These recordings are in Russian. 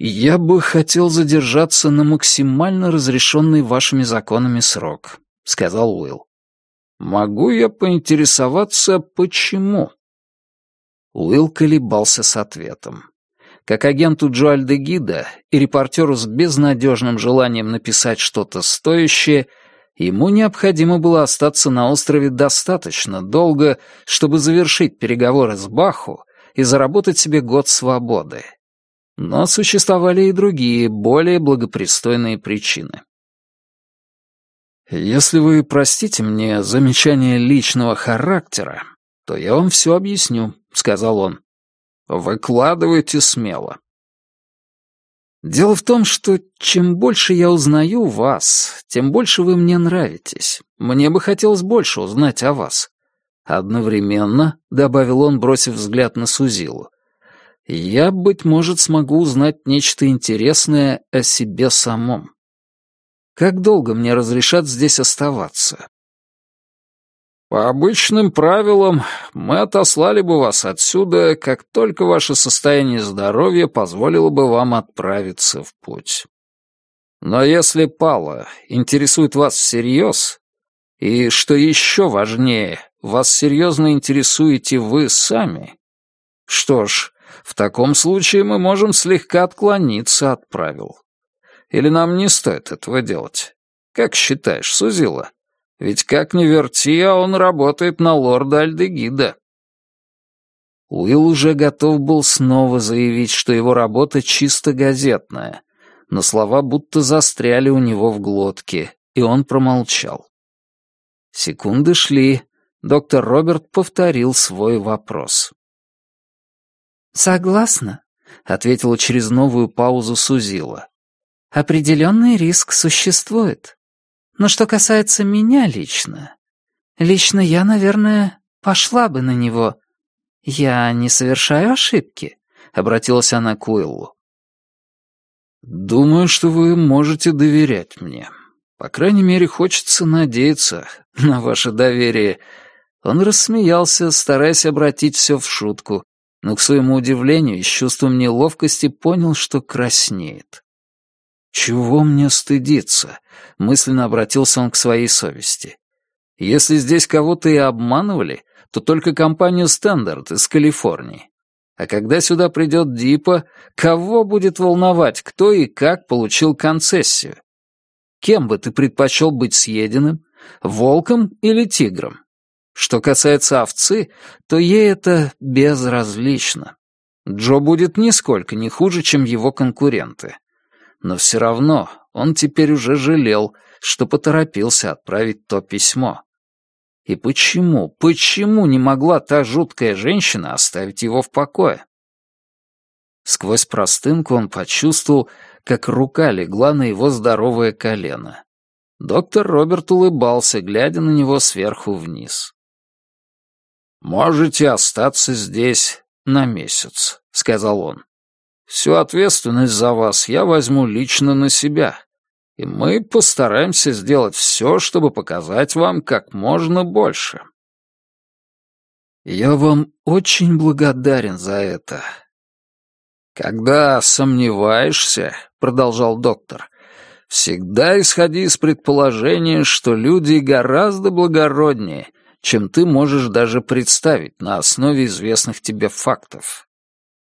«Я бы хотел задержаться на максимально разрешенный вашими законами срок», — сказал Уилл. «Могу я поинтересоваться, почему?» Уилл колебался с ответом. Как агенту Джоальда Гида и репортеру с безнадежным желанием написать что-то стоящее, ему необходимо было остаться на острове достаточно долго, чтобы завершить переговоры с Баху и заработать себе год свободы. Но существовали и другие, более благопристойные причины. «Если вы простите мне замечание личного характера, то я вам все объясню», — сказал он. «Выкладывайте смело». «Дело в том, что чем больше я узнаю вас, тем больше вы мне нравитесь. Мне бы хотелось больше узнать о вас. Одновременно, — добавил он, бросив взгляд на Сузилу, я, быть может, смогу узнать нечто интересное о себе самом. Как долго мне разрешат здесь оставаться? По обычным правилам, мы отослали бы вас отсюда, как только ваше состояние здоровья позволило бы вам отправиться в путь. Но если Пала интересует вас всерьез, и, что еще важнее, вас серьезно интересуете вы сами, что ж, в таком случае мы можем слегка отклониться от правил. Или нам не стоит этого делать? Как считаешь, Сузила? Ведь как ни верти, а он работает на лорда Альдегида. Уилл уже готов был снова заявить, что его работа чисто газетная, но слова будто застряли у него в глотке, и он промолчал. Секунды шли, доктор Роберт повторил свой вопрос. «Согласна», — ответила через новую паузу Сузила. «Определенный риск существует. Но что касается меня лично, лично я, наверное, пошла бы на него. Я не совершаю ошибки», — обратилась она к Уиллу. «Думаю, что вы можете доверять мне. По крайней мере, хочется надеяться на ваше доверие». Он рассмеялся, стараясь обратить все в шутку, но, к своему удивлению, с чувством неловкости понял, что краснеет. «Чего мне стыдиться?» — мысленно обратился он к своей совести. «Если здесь кого-то и обманывали, то только компанию «Стендарт» из Калифорнии. А когда сюда придет Дипа, кого будет волновать, кто и как получил концессию? Кем бы ты предпочел быть съеденным? Волком или тигром? Что касается овцы, то ей это безразлично. Джо будет нисколько не хуже, чем его конкуренты. Но все равно он теперь уже жалел, что поторопился отправить то письмо. И почему, почему не могла та жуткая женщина оставить его в покое? Сквозь простынку он почувствовал, как рука легла на его здоровое колено. Доктор Роберт улыбался, глядя на него сверху вниз. «Можете остаться здесь на месяц», — сказал он. «Всю ответственность за вас я возьму лично на себя, и мы постараемся сделать все, чтобы показать вам как можно больше». «Я вам очень благодарен за это». «Когда сомневаешься», — продолжал доктор, — «всегда исходи из предположения, что люди гораздо благороднее, чем ты можешь даже представить на основе известных тебе фактов.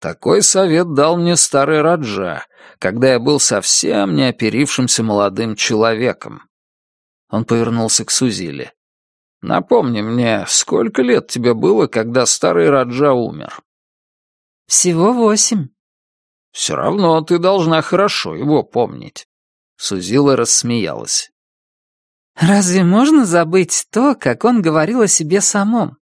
Такой совет дал мне старый Раджа, когда я был совсем не оперившимся молодым человеком. Он повернулся к Сузиле. «Напомни мне, сколько лет тебе было, когда старый Раджа умер?» «Всего восемь». «Все равно ты должна хорошо его помнить». Сузила рассмеялась. Разве можно забыть то, как он говорил о себе самом?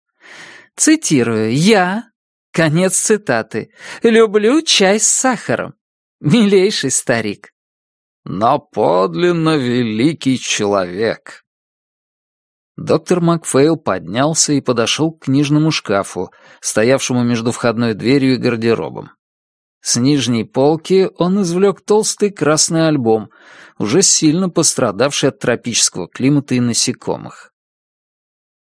Цитирую «Я», конец цитаты, «люблю чай с сахаром». Милейший старик. Но подлинно великий человек. Доктор Макфейл поднялся и подошел к книжному шкафу, стоявшему между входной дверью и гардеробом. С нижней полки он извлек толстый красный альбом, уже сильно пострадавший от тропического климата и насекомых.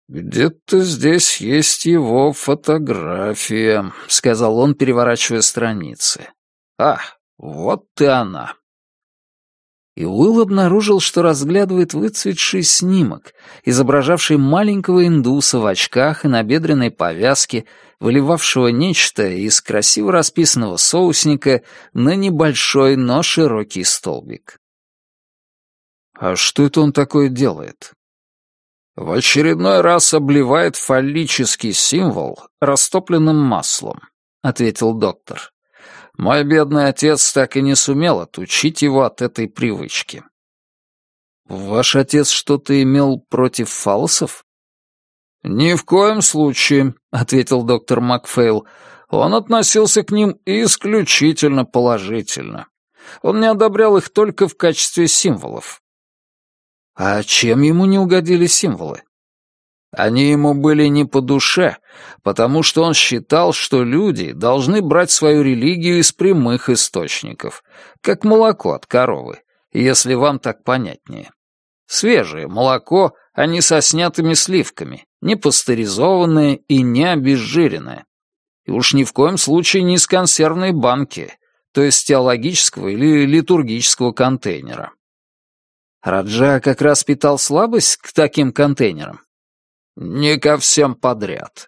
«Где-то здесь есть его фотография», — сказал он, переворачивая страницы. «А, Вот и она. И Уилл обнаружил, что разглядывает выцветший снимок, изображавший маленького индуса в очках и набедренной повязке, выливавшего нечто из красиво расписанного соусника на небольшой, но широкий столбик. «А что это он такое делает?» «В очередной раз обливает фаллический символ растопленным маслом», — ответил доктор. Мой бедный отец так и не сумел отучить его от этой привычки. Ваш отец что-то имел против фалосов? Ни в коем случае, ответил доктор Макфейл. Он относился к ним исключительно положительно. Он не одобрял их только в качестве символов. А чем ему не угодили символы? Они ему были не по душе, потому что он считал, что люди должны брать свою религию из прямых источников, как молоко от коровы, если вам так понятнее. Свежее молоко, а не со снятыми сливками, не пастеризованное и не обезжиренное. И уж ни в коем случае не из консервной банки, то есть теологического или литургического контейнера. Раджа как раз питал слабость к таким контейнерам. Не ко всем подряд.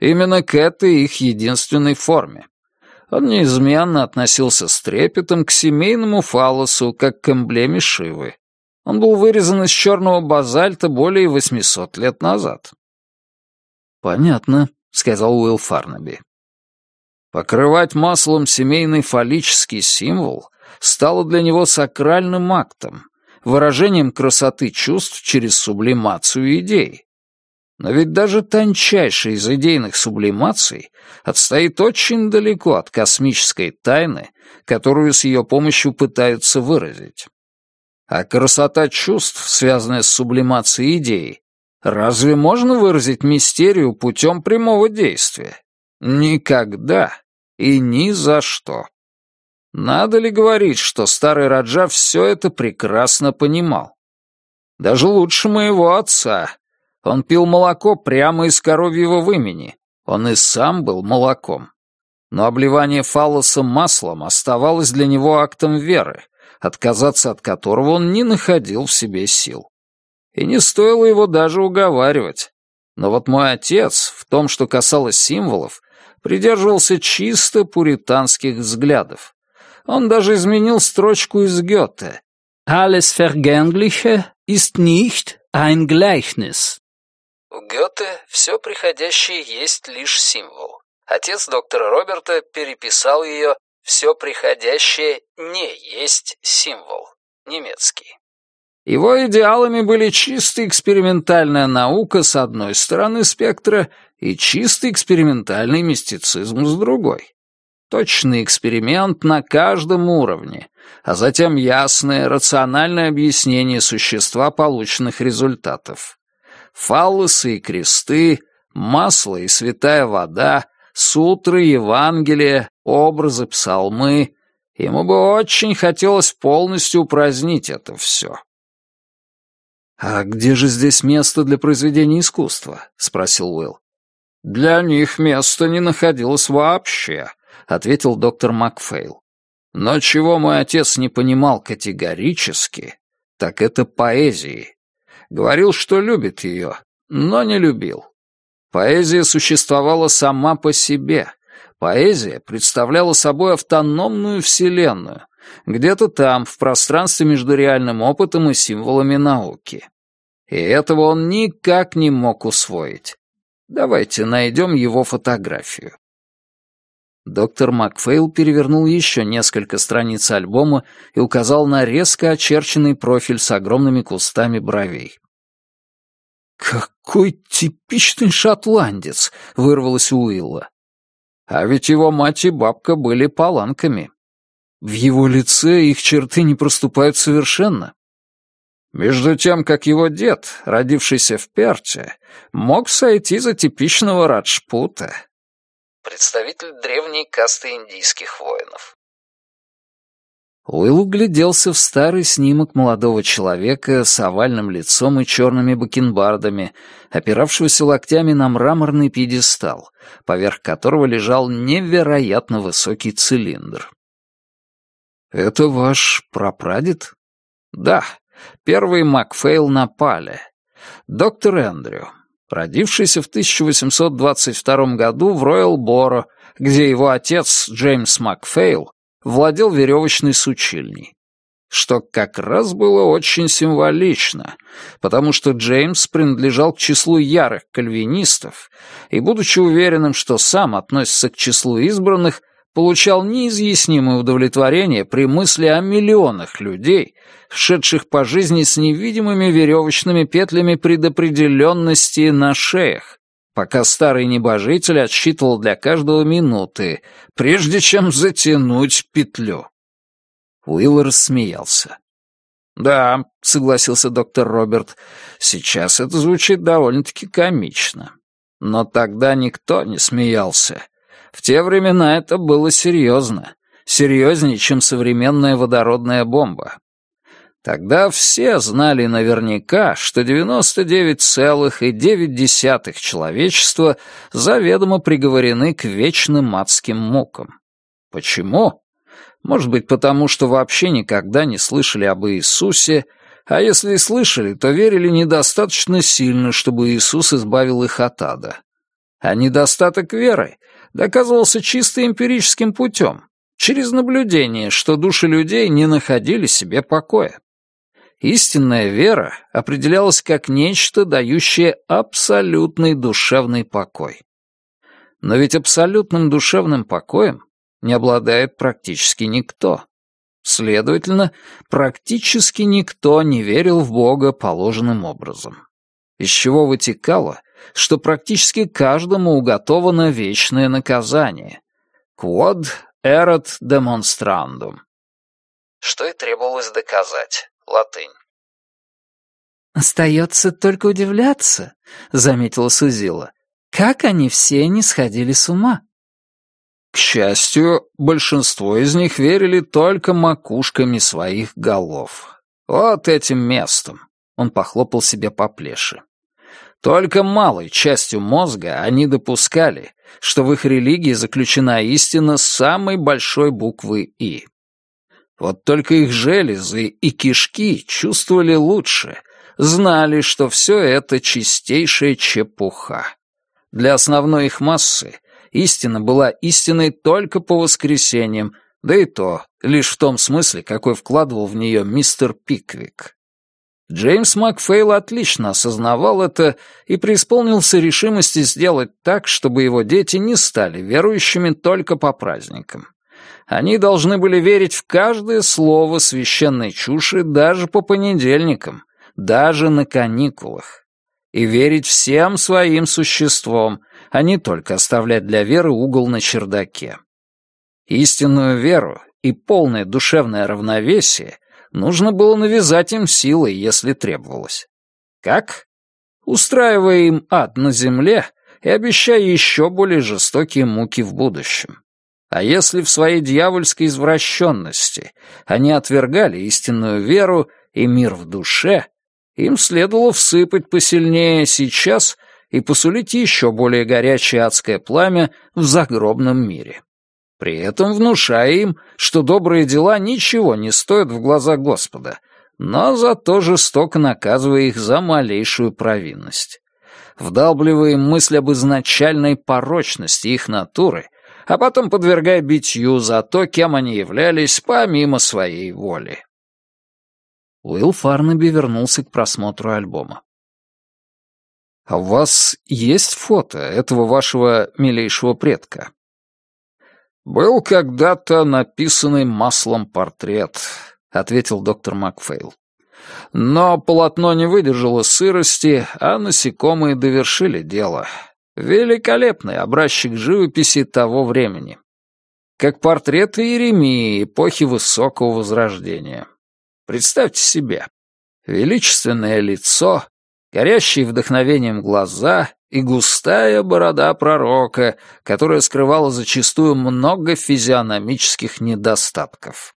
Именно к этой их единственной форме. Он неизменно относился с трепетом к семейному фалосу, как к эмблеме Шивы. Он был вырезан из черного базальта более 800 лет назад. «Понятно», — сказал Уилл Фарнаби. Покрывать маслом семейный фаллический символ стало для него сакральным актом, выражением красоты чувств через сублимацию идей. Но ведь даже тончайший из идейных сублимаций отстоит очень далеко от космической тайны, которую с ее помощью пытаются выразить. А красота чувств, связанная с сублимацией идеи, разве можно выразить мистерию путем прямого действия? Никогда и ни за что. Надо ли говорить, что старый Раджа все это прекрасно понимал? Даже лучше моего отца, он пил молоко прямо из коровьего вымени. Он и сам был молоком. Но обливание фалоса маслом оставалось для него актом веры, отказаться от которого он не находил в себе сил. И не стоило его даже уговаривать. Но вот мой отец, в том, что касалось символов, придерживался чисто пуританских взглядов. Он даже изменил строчку из Гёте. «Alles Vergängliche ist nicht ein Gleichnis». У Гёте все приходящее есть лишь символ. Отец доктора Роберта переписал ее «все приходящее не есть символ» немецкий. Его идеалами были чисто экспериментальная наука с одной стороны спектра и чисто экспериментальный мистицизм с другой. Точный эксперимент на каждом уровне, а затем ясное, рациональное объяснение существа полученных результатов фаллосы и кресты, масло и святая вода, сутры, Евангелие, образы, псалмы. Ему бы очень хотелось полностью упразднить это все. «А где же здесь место для произведения искусства?» — спросил Уилл. «Для них места не находилось вообще», — ответил доктор Макфейл. «Но чего мой отец не понимал категорически, так это поэзии. Говорил, что любит ее, но не любил. Поэзия существовала сама по себе. Поэзия представляла собой автономную вселенную, где-то там, в пространстве между реальным опытом и символами науки. И этого он никак не мог усвоить. Давайте найдем его фотографию. Доктор Макфейл перевернул еще несколько страниц альбома и указал на резко очерченный профиль с огромными кустами бровей. «Какой типичный шотландец!» — вырвалось у Уилла. А ведь его мать и бабка были паланками. В его лице их черты не проступают совершенно. Между тем, как его дед, родившийся в Перте, мог сойти за типичного Раджпута. Представитель древней касты индийских воинов. Уилл угляделся в старый снимок молодого человека с овальным лицом и черными бакенбардами, опиравшегося локтями на мраморный пьедестал, поверх которого лежал невероятно высокий цилиндр. «Это ваш прапрадед?» «Да, первый Макфейл на Пале. Доктор Эндрю, родившийся в 1822 году в Роyal-Боро, где его отец Джеймс Макфейл владел веревочной сучильней. Что как раз было очень символично, потому что Джеймс принадлежал к числу ярых кальвинистов и, будучи уверенным, что сам относится к числу избранных, получал неизъяснимое удовлетворение при мысли о миллионах людей, шедших по жизни с невидимыми веревочными петлями предопределенности на шеях, пока старый небожитель отсчитывал для каждого минуты, прежде чем затянуть петлю. Уилл рассмеялся. «Да», — согласился доктор Роберт, — «сейчас это звучит довольно-таки комично. Но тогда никто не смеялся, в те времена это было серьезно. Серьезнее, чем современная водородная бомба. Тогда все знали наверняка, что 99,9 человечества заведомо приговорены к вечным адским мукам. Почему? Может быть, потому что вообще никогда не слышали об Иисусе, а если и слышали, то верили недостаточно сильно, чтобы Иисус избавил их от ада. А недостаток веры доказывался чисто эмпирическим путем, через наблюдение, что души людей не находили себе покоя. Истинная вера определялась как нечто, дающее абсолютный душевный покой. Но ведь абсолютным душевным покоем не обладает практически никто. Следовательно, практически никто не верил в Бога положенным образом. Из чего вытекало, что практически каждому уготовано вечное наказание. Quod erat demonstrandum. Что и требовалось доказать. Латынь. «Остается только удивляться», — заметила Сузила. «Как они все не сходили с ума?» К счастью, большинство из них верили только макушками своих голов. Вот этим местом. Он похлопал себе по плеше. Только малой частью мозга они допускали, что в их религии заключена истина с самой большой буквы «И». Вот только их железы и кишки чувствовали лучше, знали, что все это чистейшая чепуха. Для основной их массы истина была истиной только по воскресеньям, да и то лишь в том смысле, какой вкладывал в нее мистер Пиквик. Джеймс Макфейл отлично осознавал это и преисполнился решимости сделать так, чтобы его дети не стали верующими только по праздникам. Они должны были верить в каждое слово священной чуши даже по понедельникам, даже на каникулах. И верить всем своим существом, а не только оставлять для веры угол на чердаке. Истинную веру и полное душевное равновесие нужно было навязать им силой, если требовалось. Как? Устраивая им ад на земле и обещая еще более жестокие муки в будущем. А если в своей дьявольской извращенности они отвергали истинную веру и мир в душе, им следовало всыпать посильнее сейчас и посулить еще более горячее адское пламя в загробном мире при этом внушая им, что добрые дела ничего не стоят в глазах Господа, но зато жестоко наказывая их за малейшую провинность. Вдалбливая им мысль об изначальной порочности их натуры, а потом подвергая битью за то, кем они являлись помимо своей воли. Уилл Фарнаби вернулся к просмотру альбома. «А у вас есть фото этого вашего милейшего предка?» «Был когда-то написанный маслом портрет», — ответил доктор Макфейл. «Но полотно не выдержало сырости, а насекомые довершили дело. Великолепный образчик живописи того времени. Как портреты Иеремии эпохи Высокого Возрождения. Представьте себе, величественное лицо, горящие вдохновением глаза и густая борода пророка, которая скрывала зачастую много физиономических недостатков.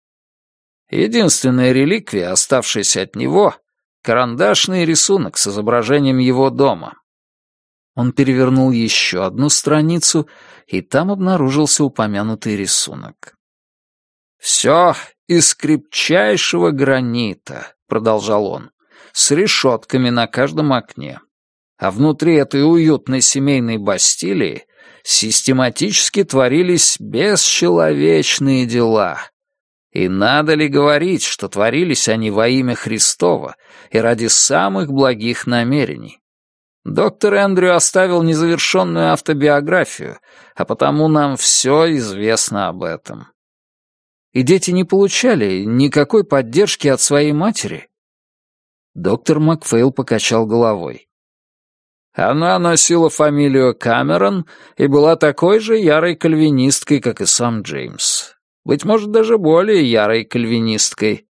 Единственная реликвия, оставшаяся от него — карандашный рисунок с изображением его дома. Он перевернул еще одну страницу, и там обнаружился упомянутый рисунок. «Все из крепчайшего гранита», — продолжал он, — «с решетками на каждом окне. А внутри этой уютной семейной бастилии систематически творились бесчеловечные дела. И надо ли говорить, что творились они во имя Христова и ради самых благих намерений? Доктор Эндрю оставил незавершенную автобиографию, а потому нам все известно об этом. И дети не получали никакой поддержки от своей матери. Доктор Макфейл покачал головой. Она носила фамилию Камерон и была такой же ярой кальвинисткой, как и сам Джеймс. Быть может, даже более ярой кальвинисткой.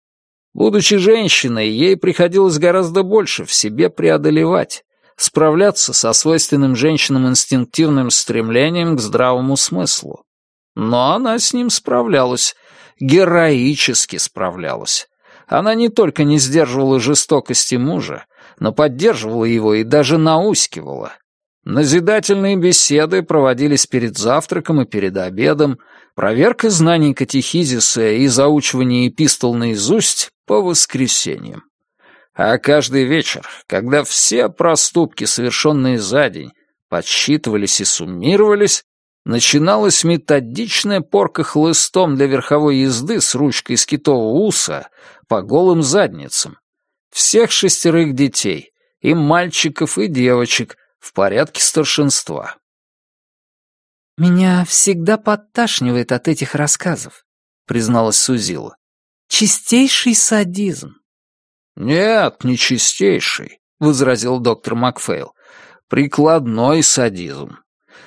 Будучи женщиной, ей приходилось гораздо больше в себе преодолевать справляться со свойственным женщинам инстинктивным стремлением к здравому смыслу. Но она с ним справлялась, героически справлялась. Она не только не сдерживала жестокости мужа, но поддерживала его и даже наускивала. Назидательные беседы проводились перед завтраком и перед обедом, проверка знаний катехизиса и заучивание эпистол наизусть по воскресеньям. А каждый вечер, когда все проступки, совершенные за день, подсчитывались и суммировались, начиналась методичная порка хлыстом для верховой езды с ручкой из китового уса по голым задницам. Всех шестерых детей, и мальчиков, и девочек, в порядке старшинства. «Меня всегда подташнивает от этих рассказов», — призналась Сузила. «Чистейший садизм. «Нет, не чистейший», — возразил доктор Макфейл. «Прикладной садизм.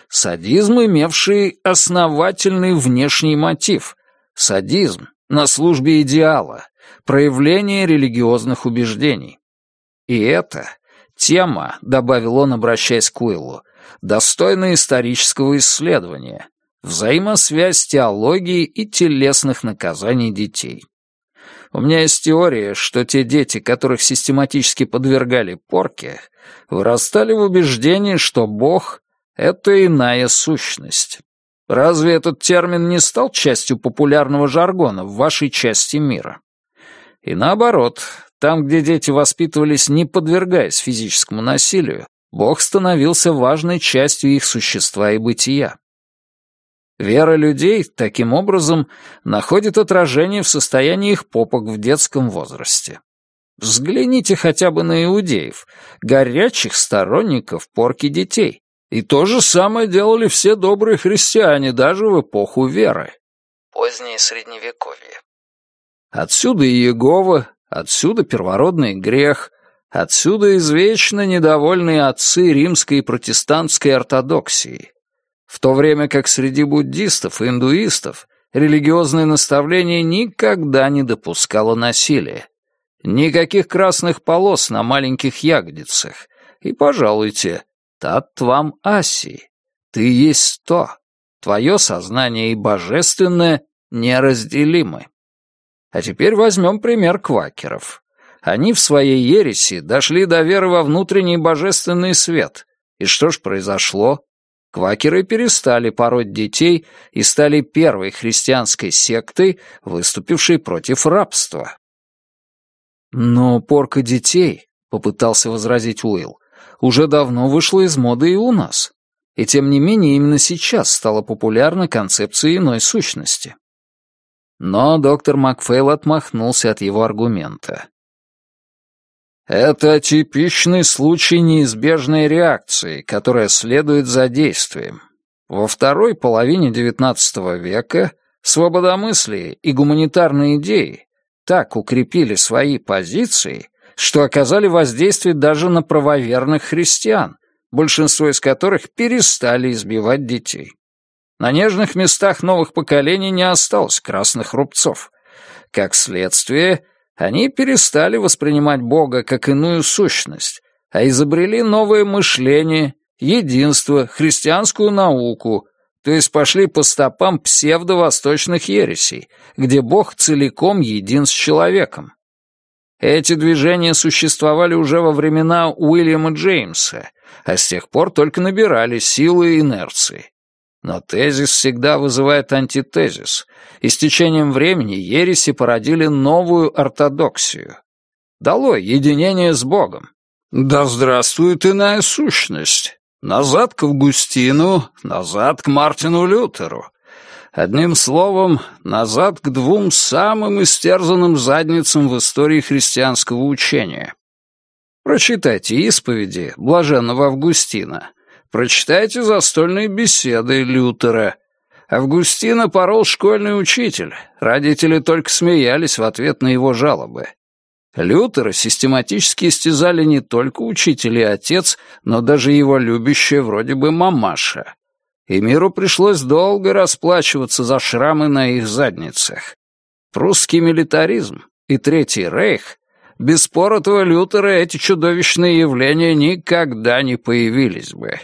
Садизм, имевший основательный внешний мотив. Садизм на службе идеала, проявление религиозных убеждений. И это тема, — добавил он, обращаясь к Уиллу, — достойна исторического исследования, взаимосвязь теологии и телесных наказаний детей. У меня есть теория, что те дети, которых систематически подвергали порке, вырастали в убеждении, что Бог — это иная сущность. Разве этот термин не стал частью популярного жаргона в вашей части мира? И наоборот, там, где дети воспитывались, не подвергаясь физическому насилию, Бог становился важной частью их существа и бытия. Вера людей, таким образом, находит отражение в состоянии их попок в детском возрасте. Взгляните хотя бы на иудеев, горячих сторонников порки детей. И то же самое делали все добрые христиане даже в эпоху веры. Позднее Средневековье. Отсюда и Иегова, отсюда первородный грех, отсюда извечно недовольные отцы римской и протестантской ортодоксии. В то время как среди буддистов и индуистов религиозное наставление никогда не допускало насилия. Никаких красных полос на маленьких ягодицах. И, пожалуйте, тат вам аси. Ты есть то. Твое сознание и божественное неразделимы. А теперь возьмем пример квакеров. Они в своей ереси дошли до веры во внутренний божественный свет. И что ж произошло? Квакеры перестали пороть детей и стали первой христианской сектой, выступившей против рабства. «Но порка детей», — попытался возразить Уилл, «уже давно вышла из моды и у нас. И тем не менее именно сейчас стала популярна концепция иной сущности». Но доктор Макфейл отмахнулся от его аргумента. Это типичный случай неизбежной реакции, которая следует за действием. Во второй половине XIX века свободомыслие и гуманитарные идеи так укрепили свои позиции, что оказали воздействие даже на правоверных христиан, большинство из которых перестали избивать детей. На нежных местах новых поколений не осталось красных рубцов. Как следствие, они перестали воспринимать Бога как иную сущность, а изобрели новое мышление, единство, христианскую науку, то есть пошли по стопам псевдовосточных ересей, где Бог целиком един с человеком. Эти движения существовали уже во времена Уильяма Джеймса, а с тех пор только набирали силы и инерции. Но тезис всегда вызывает антитезис, и с течением времени ереси породили новую ортодоксию. Долой единение с Богом. Да здравствует иная сущность. Назад к Августину, назад к Мартину Лютеру. Одним словом, назад к двум самым истерзанным задницам в истории христианского учения. Прочитайте исповеди блаженного Августина. Прочитайте застольные беседы Лютера. Августина порол школьный учитель. Родители только смеялись в ответ на его жалобы. Лютера систематически истязали не только учитель и отец, но даже его любящая вроде бы мамаша. И миру пришлось долго расплачиваться за шрамы на их задницах. Прусский милитаризм и Третий Рейх без поротого Лютера эти чудовищные явления никогда не появились бы.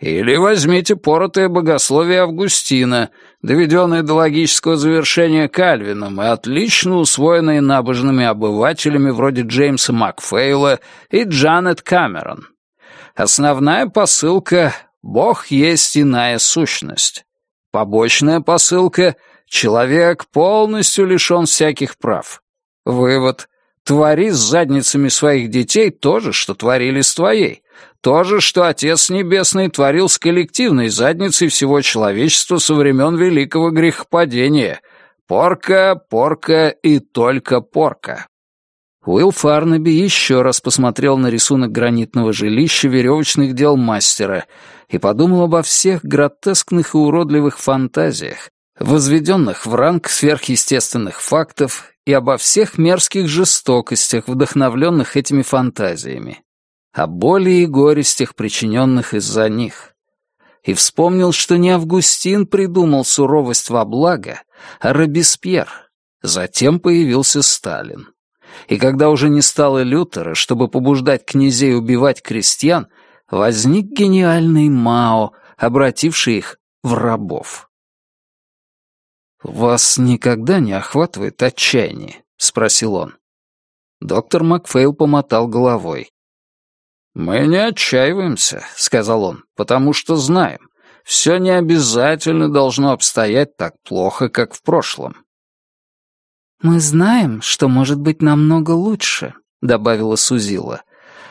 Или возьмите поротое богословие Августина, доведенное до логического завершения Кальвином и отлично усвоенное набожными обывателями вроде Джеймса Макфейла и Джанет Камерон. Основная посылка «Бог есть иная сущность». Побочная посылка «Человек полностью лишен всяких прав». Вывод «Твори с задницами своих детей то же, что творили с твоей». То же, что Отец Небесный творил с коллективной задницей всего человечества со времен Великого Грехопадения. Порка, порка и только порка. Уилл Фарнаби еще раз посмотрел на рисунок гранитного жилища веревочных дел мастера и подумал обо всех гротескных и уродливых фантазиях, возведенных в ранг сверхъестественных фактов и обо всех мерзких жестокостях, вдохновленных этими фантазиями о боли и горестях, причиненных из-за них. И вспомнил, что не Августин придумал суровость во благо, а Робеспьер. Затем появился Сталин. И когда уже не стало Лютера, чтобы побуждать князей убивать крестьян, возник гениальный Мао, обративший их в рабов. «Вас никогда не охватывает отчаяние?» — спросил он. Доктор Макфейл помотал головой. «Мы не отчаиваемся», — сказал он, — «потому что знаем, все не обязательно должно обстоять так плохо, как в прошлом». «Мы знаем, что может быть намного лучше», — добавила Сузила.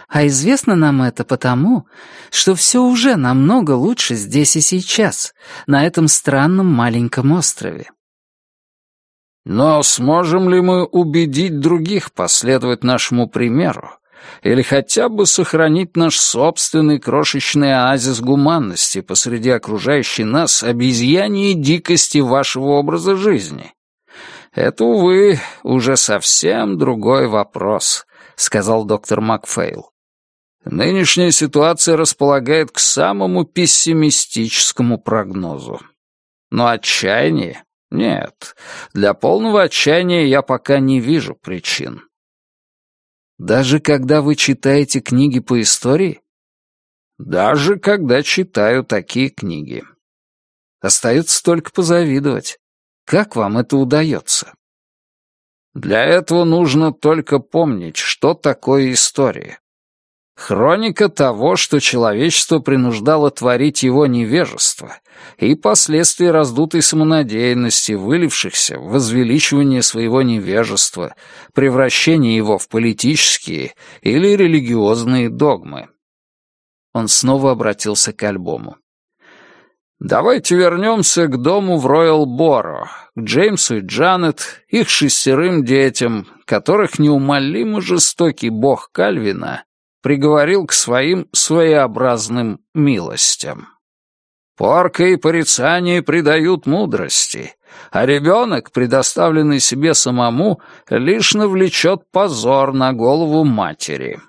«А известно нам это потому, что все уже намного лучше здесь и сейчас, на этом странном маленьком острове». «Но сможем ли мы убедить других последовать нашему примеру?» Или хотя бы сохранить наш собственный крошечный оазис гуманности посреди окружающей нас обезьяньей дикости вашего образа жизни? Это, увы, уже совсем другой вопрос, сказал доктор Макфейл. Нынешняя ситуация располагает к самому пессимистическому прогнозу. Но отчаяние? Нет. Для полного отчаяния я пока не вижу причин. Даже когда вы читаете книги по истории? Даже когда читаю такие книги. Остается только позавидовать. Как вам это удается? Для этого нужно только помнить, что такое история. Хроника того, что человечество принуждало творить его невежество, и последствия раздутой самонадеянности, вылившихся в возвеличивание своего невежества, превращение его в политические или религиозные догмы. Он снова обратился к альбому. Давайте вернемся к дому в Роял-Боро, к Джеймсу и Джанет, их шестерым детям, которых неумолимо жестокий бог Кальвина приговорил к своим своеобразным милостям. Порка и порицание придают мудрости, а ребенок, предоставленный себе самому, лишь навлечет позор на голову матери.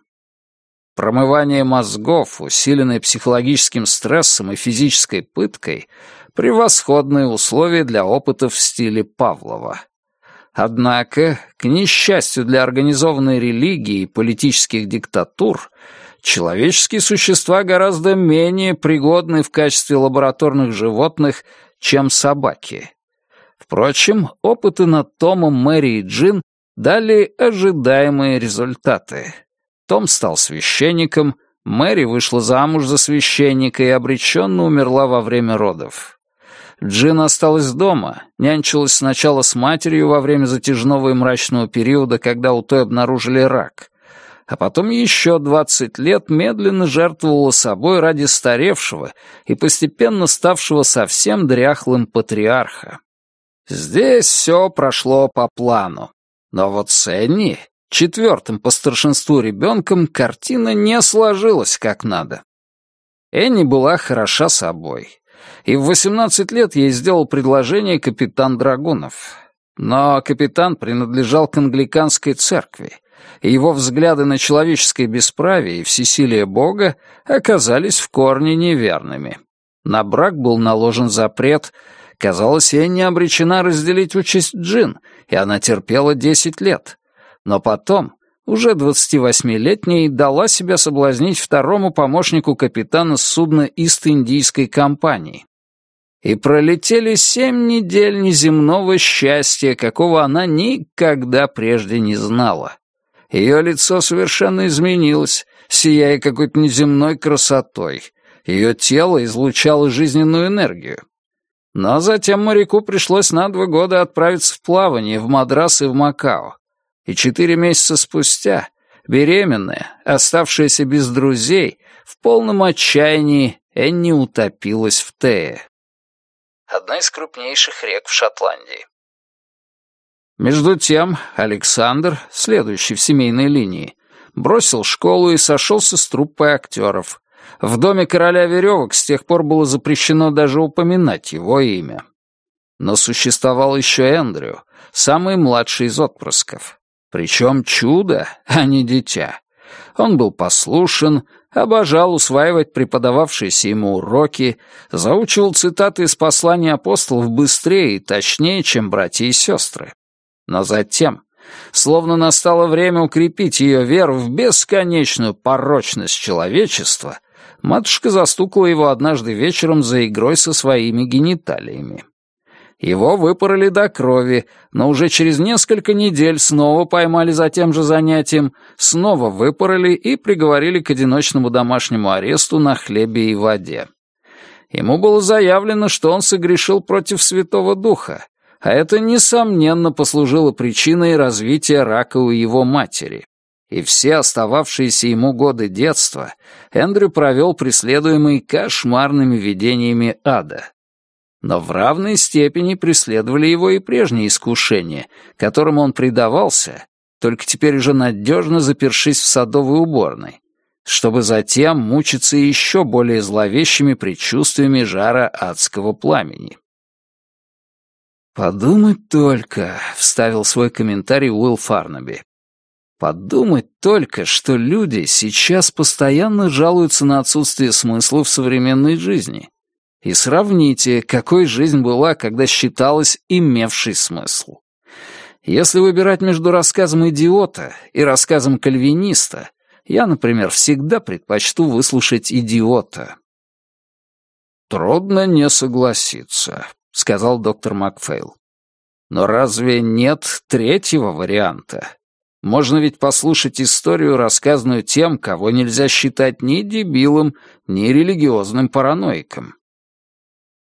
Промывание мозгов, усиленное психологическим стрессом и физической пыткой, превосходные условия для опытов в стиле Павлова. Однако, к несчастью для организованной религии и политических диктатур, человеческие существа гораздо менее пригодны в качестве лабораторных животных, чем собаки. Впрочем, опыты над Томом, Мэри и Джин дали ожидаемые результаты. Том стал священником, Мэри вышла замуж за священника и обреченно умерла во время родов. Джин осталась дома, нянчилась сначала с матерью во время затяжного и мрачного периода, когда у той обнаружили рак, а потом еще двадцать лет медленно жертвовала собой ради старевшего и постепенно ставшего совсем дряхлым патриарха. Здесь все прошло по плану. Но вот с Энни, четвертым по старшинству ребенком, картина не сложилась как надо. Энни была хороша собой, и в 18 лет ей сделал предложение капитан Драгунов. Но капитан принадлежал к англиканской церкви, и его взгляды на человеческое бесправие и всесилие Бога оказались в корне неверными. На брак был наложен запрет, казалось, Энни обречена разделить участь Джин, и она терпела 10 лет. Но потом, уже 28-летней, дала себя соблазнить второму помощнику капитана судна Ист-Индийской компании. И пролетели семь недель неземного счастья, какого она никогда прежде не знала. Ее лицо совершенно изменилось, сияя какой-то неземной красотой. Ее тело излучало жизненную энергию. Но затем моряку пришлось на два года отправиться в плавание в Мадрас и в Макао. И четыре месяца спустя, беременная, оставшаяся без друзей, в полном отчаянии Энни утопилась в Тее одна из крупнейших рек в Шотландии. Между тем Александр, следующий в семейной линии, бросил школу и сошелся с труппой актеров. В доме короля веревок с тех пор было запрещено даже упоминать его имя. Но существовал еще Эндрю, самый младший из отпрысков. Причем чудо, а не дитя. Он был послушен, обожал усваивать преподававшиеся ему уроки, заучивал цитаты из посланий апостолов быстрее и точнее, чем братья и сестры. Но затем, словно настало время укрепить ее веру в бесконечную порочность человечества, матушка застукала его однажды вечером за игрой со своими гениталиями. Его выпороли до крови, но уже через несколько недель снова поймали за тем же занятием, снова выпороли и приговорили к одиночному домашнему аресту на хлебе и воде. Ему было заявлено, что он согрешил против Святого Духа, а это, несомненно, послужило причиной развития рака у его матери. И все остававшиеся ему годы детства Эндрю провел преследуемый кошмарными видениями ада. Но в равной степени преследовали его и прежние искушения, которым он предавался, только теперь уже надежно запершись в садовой уборной, чтобы затем мучиться еще более зловещими предчувствиями жара адского пламени. «Подумать только», — вставил свой комментарий Уилл Фарнаби. «Подумать только, что люди сейчас постоянно жалуются на отсутствие смысла в современной жизни и сравните, какой жизнь была, когда считалась имевшей смысл. Если выбирать между рассказом идиота и рассказом кальвиниста, я, например, всегда предпочту выслушать идиота. «Трудно не согласиться», — сказал доктор Макфейл. «Но разве нет третьего варианта? Можно ведь послушать историю, рассказанную тем, кого нельзя считать ни дебилом, ни религиозным параноиком.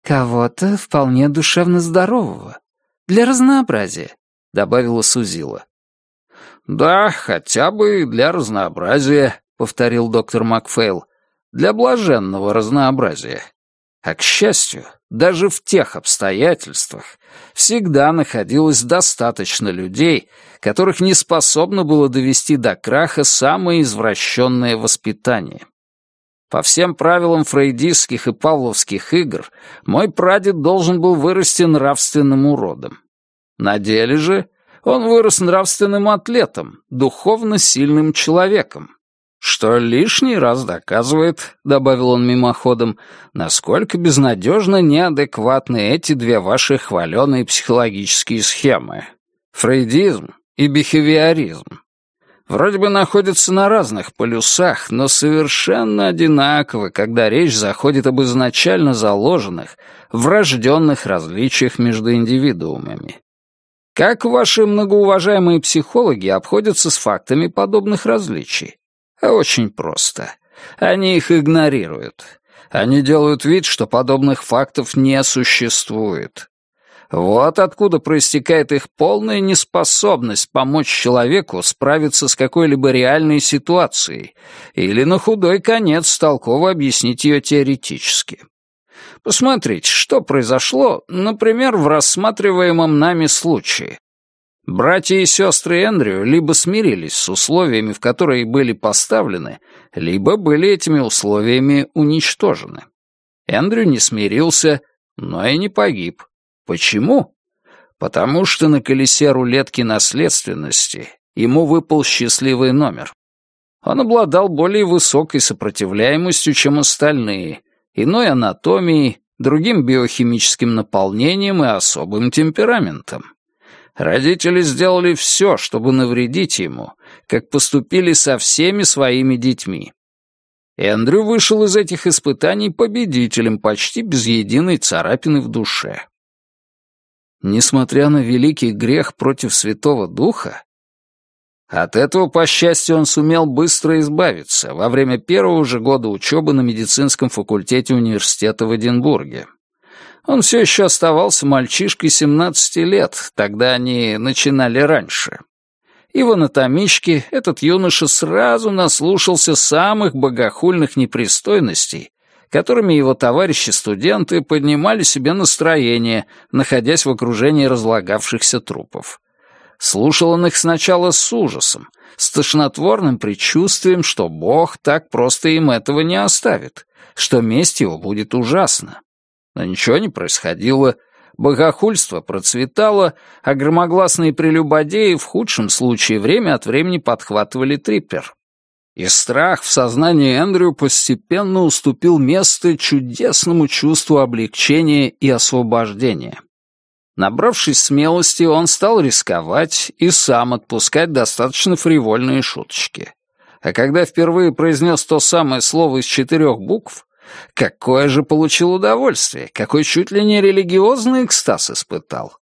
«Кого-то вполне душевно здорового. Для разнообразия», — добавила Сузила. «Да, хотя бы для разнообразия», — повторил доктор Макфейл. «Для блаженного разнообразия. А, к счастью, даже в тех обстоятельствах всегда находилось достаточно людей, которых не способно было довести до краха самое извращенное воспитание. По всем правилам фрейдистских и павловских игр, мой прадед должен был вырасти нравственным уродом. На деле же он вырос нравственным атлетом, духовно сильным человеком. Что лишний раз доказывает, — добавил он мимоходом, — насколько безнадежно неадекватны эти две ваши хваленые психологические схемы. Фрейдизм и бихевиоризм. Вроде бы находятся на разных полюсах, но совершенно одинаковы, когда речь заходит об изначально заложенных, врожденных различиях между индивидуумами. Как ваши многоуважаемые психологи обходятся с фактами подобных различий? Очень просто. Они их игнорируют. Они делают вид, что подобных фактов не существует. Вот откуда проистекает их полная неспособность помочь человеку справиться с какой-либо реальной ситуацией или на худой конец толково объяснить ее теоретически. Посмотрите, что произошло, например, в рассматриваемом нами случае. Братья и сестры Эндрю либо смирились с условиями, в которые были поставлены, либо были этими условиями уничтожены. Эндрю не смирился, но и не погиб. Почему? Потому что на колесе рулетки наследственности ему выпал счастливый номер. Он обладал более высокой сопротивляемостью, чем остальные, иной анатомией, другим биохимическим наполнением и особым темпераментом. Родители сделали все, чтобы навредить ему, как поступили со всеми своими детьми. Эндрю вышел из этих испытаний победителем почти без единой царапины в душе. Несмотря на великий грех против Святого Духа, от этого, по счастью, он сумел быстро избавиться во время первого же года учебы на медицинском факультете университета в Эдинбурге. Он все еще оставался мальчишкой 17 лет, тогда они начинали раньше. И в анатомичке этот юноша сразу наслушался самых богохульных непристойностей которыми его товарищи-студенты поднимали себе настроение, находясь в окружении разлагавшихся трупов. Слушал он их сначала с ужасом, с тошнотворным предчувствием, что Бог так просто им этого не оставит, что месть его будет ужасна. Но ничего не происходило, богохульство процветало, а громогласные прелюбодеи в худшем случае время от времени подхватывали триппер. И страх в сознании Эндрю постепенно уступил место чудесному чувству облегчения и освобождения. Набравшись смелости, он стал рисковать и сам отпускать достаточно фривольные шуточки. А когда впервые произнес то самое слово из четырех букв, какое же получил удовольствие, какой чуть ли не религиозный экстаз испытал.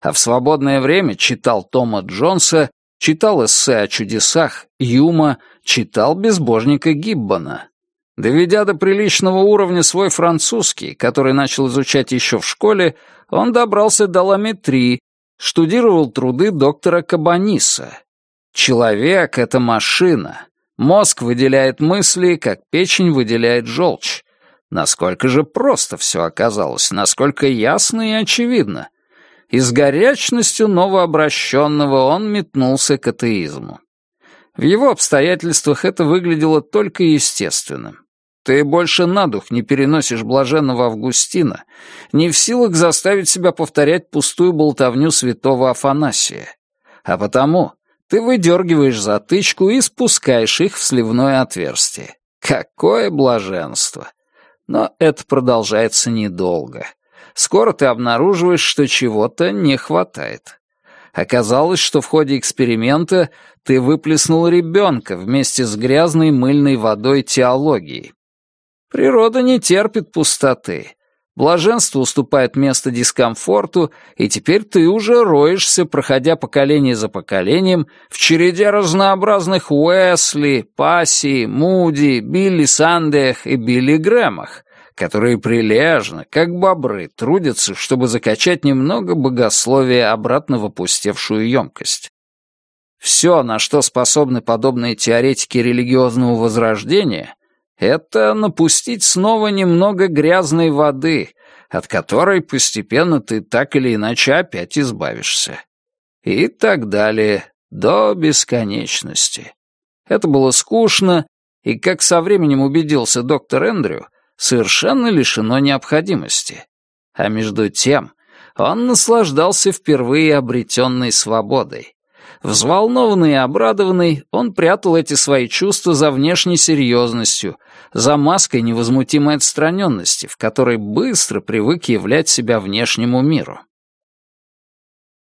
А в свободное время читал Тома Джонса, читал эссе о чудесах, Юма, читал безбожника Гиббона. Доведя до приличного уровня свой французский, который начал изучать еще в школе, он добрался до ламетрии, штудировал труды доктора Кабаниса. Человек — это машина. Мозг выделяет мысли, как печень выделяет желчь. Насколько же просто все оказалось, насколько ясно и очевидно. И с горячностью новообращенного он метнулся к атеизму. В его обстоятельствах это выглядело только естественным. Ты больше на дух не переносишь блаженного Августина, не в силах заставить себя повторять пустую болтовню святого Афанасия. А потому ты выдергиваешь затычку и спускаешь их в сливное отверстие. Какое блаженство! Но это продолжается недолго. Скоро ты обнаруживаешь, что чего-то не хватает. Оказалось, что в ходе эксперимента ты выплеснул ребенка вместе с грязной мыльной водой теологии. Природа не терпит пустоты. Блаженство уступает место дискомфорту, и теперь ты уже роешься, проходя поколение за поколением, в череде разнообразных Уэсли, Пасси, Муди, Билли Сандех и Билли Грэмах, которые прилежно, как бобры, трудятся, чтобы закачать немного богословия обратно в опустевшую емкость. Все, на что способны подобные теоретики религиозного возрождения, это напустить снова немного грязной воды, от которой постепенно ты так или иначе опять избавишься. И так далее, до бесконечности. Это было скучно, и, как со временем убедился доктор Эндрю, совершенно лишено необходимости. А между тем он наслаждался впервые обретенной свободой. Взволнованный и обрадованный, он прятал эти свои чувства за внешней серьезностью, за маской невозмутимой отстраненности, в которой быстро привык являть себя внешнему миру.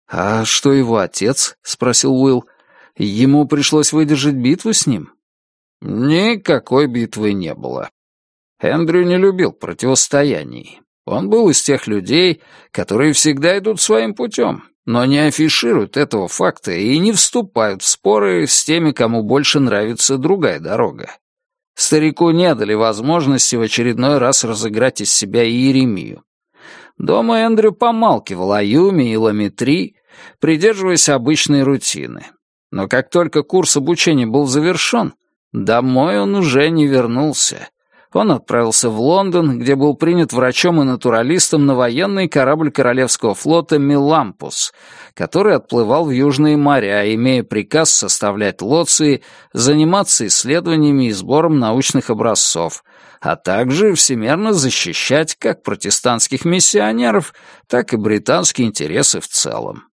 «А что его отец?» — спросил Уилл. «Ему пришлось выдержать битву с ним?» «Никакой битвы не было. Эндрю не любил противостояний. Он был из тех людей, которые всегда идут своим путем, но не афишируют этого факта и не вступают в споры с теми, кому больше нравится другая дорога. Старику не дали возможности в очередной раз разыграть из себя Иеремию. Дома Эндрю помалкивал о Юме и Ламетри, придерживаясь обычной рутины. Но как только курс обучения был завершен, домой он уже не вернулся. Он отправился в Лондон, где был принят врачом и натуралистом на военный корабль Королевского флота «Милампус», который отплывал в Южные моря, имея приказ составлять лоции, заниматься исследованиями и сбором научных образцов, а также всемерно защищать как протестантских миссионеров, так и британские интересы в целом.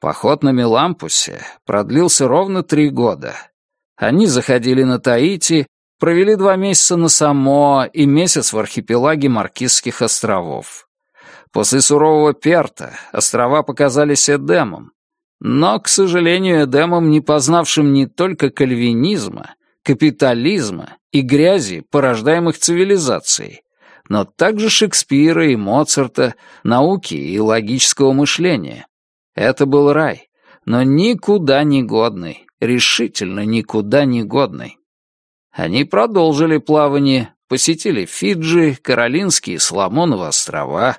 Поход на Мелампусе продлился ровно три года. Они заходили на Таити, провели два месяца на Самоа и месяц в архипелаге Маркизских островов. После сурового Перта острова показались Эдемом, но, к сожалению, Эдемом, не познавшим не только кальвинизма, капитализма и грязи, порождаемых цивилизацией, но также Шекспира и Моцарта, науки и логического мышления. Это был рай, но никуда не годный, решительно никуда не годный. Они продолжили плавание, посетили Фиджи, Каролинские и Соломоновы острова,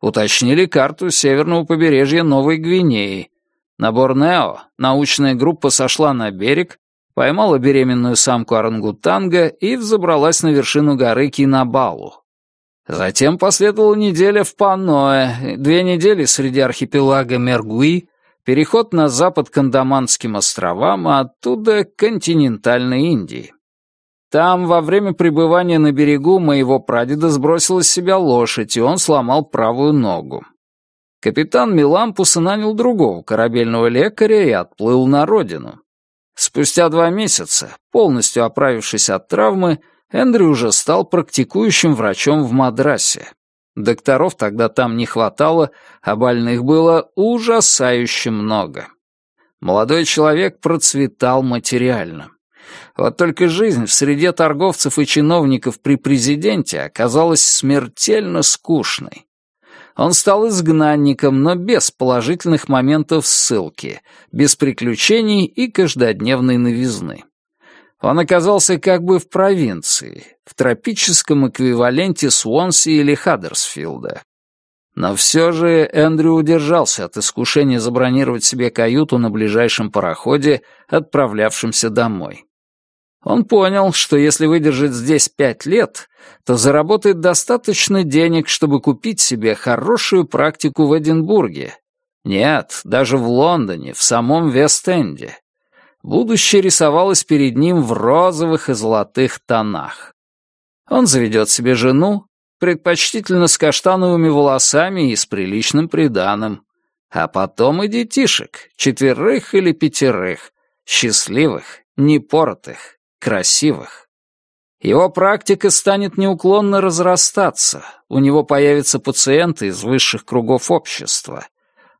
уточнили карту северного побережья Новой Гвинеи. На Борнео научная группа сошла на берег, поймала беременную самку орангутанга и взобралась на вершину горы Кинабалу. Затем последовала неделя в Паноэ, две недели среди архипелага Мергуи, переход на запад к Андаманским островам, а оттуда к континентальной Индии. Там во время пребывания на берегу моего прадеда сбросила с себя лошадь, и он сломал правую ногу. Капитан Милампуса нанял другого корабельного лекаря и отплыл на родину. Спустя два месяца, полностью оправившись от травмы, Эндрю уже стал практикующим врачом в Мадрасе. Докторов тогда там не хватало, а больных было ужасающе много. Молодой человек процветал материально. Вот только жизнь в среде торговцев и чиновников при президенте оказалась смертельно скучной. Он стал изгнанником, но без положительных моментов ссылки, без приключений и каждодневной новизны. Он оказался как бы в провинции, в тропическом эквиваленте Суонси или Хаддерсфилда. Но все же Эндрю удержался от искушения забронировать себе каюту на ближайшем пароходе, отправлявшемся домой. Он понял, что если выдержать здесь пять лет, то заработает достаточно денег, чтобы купить себе хорошую практику в Эдинбурге. Нет, даже в Лондоне, в самом Вест-Энде. Будущее рисовалось перед ним в розовых и золотых тонах. Он заведет себе жену, предпочтительно с каштановыми волосами и с приличным приданым. А потом и детишек, четверых или пятерых, счастливых, непоротых, красивых. Его практика станет неуклонно разрастаться, у него появятся пациенты из высших кругов общества.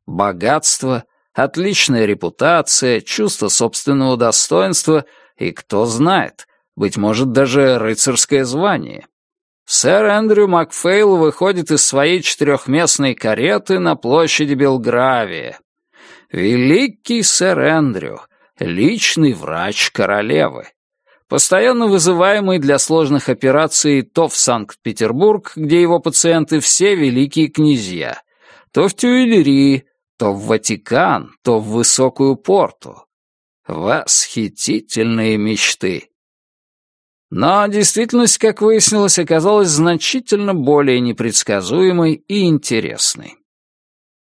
Богатство, отличная репутация, чувство собственного достоинства и, кто знает, быть может, даже рыцарское звание. Сэр Эндрю Макфейл выходит из своей четырехместной кареты на площади Белгравия. Великий сэр Эндрю, личный врач королевы постоянно вызываемый для сложных операций то в Санкт-Петербург, где его пациенты все великие князья, то в Тюильри, то в Ватикан, то в Высокую Порту. Восхитительные мечты. Но действительность, как выяснилось, оказалась значительно более непредсказуемой и интересной.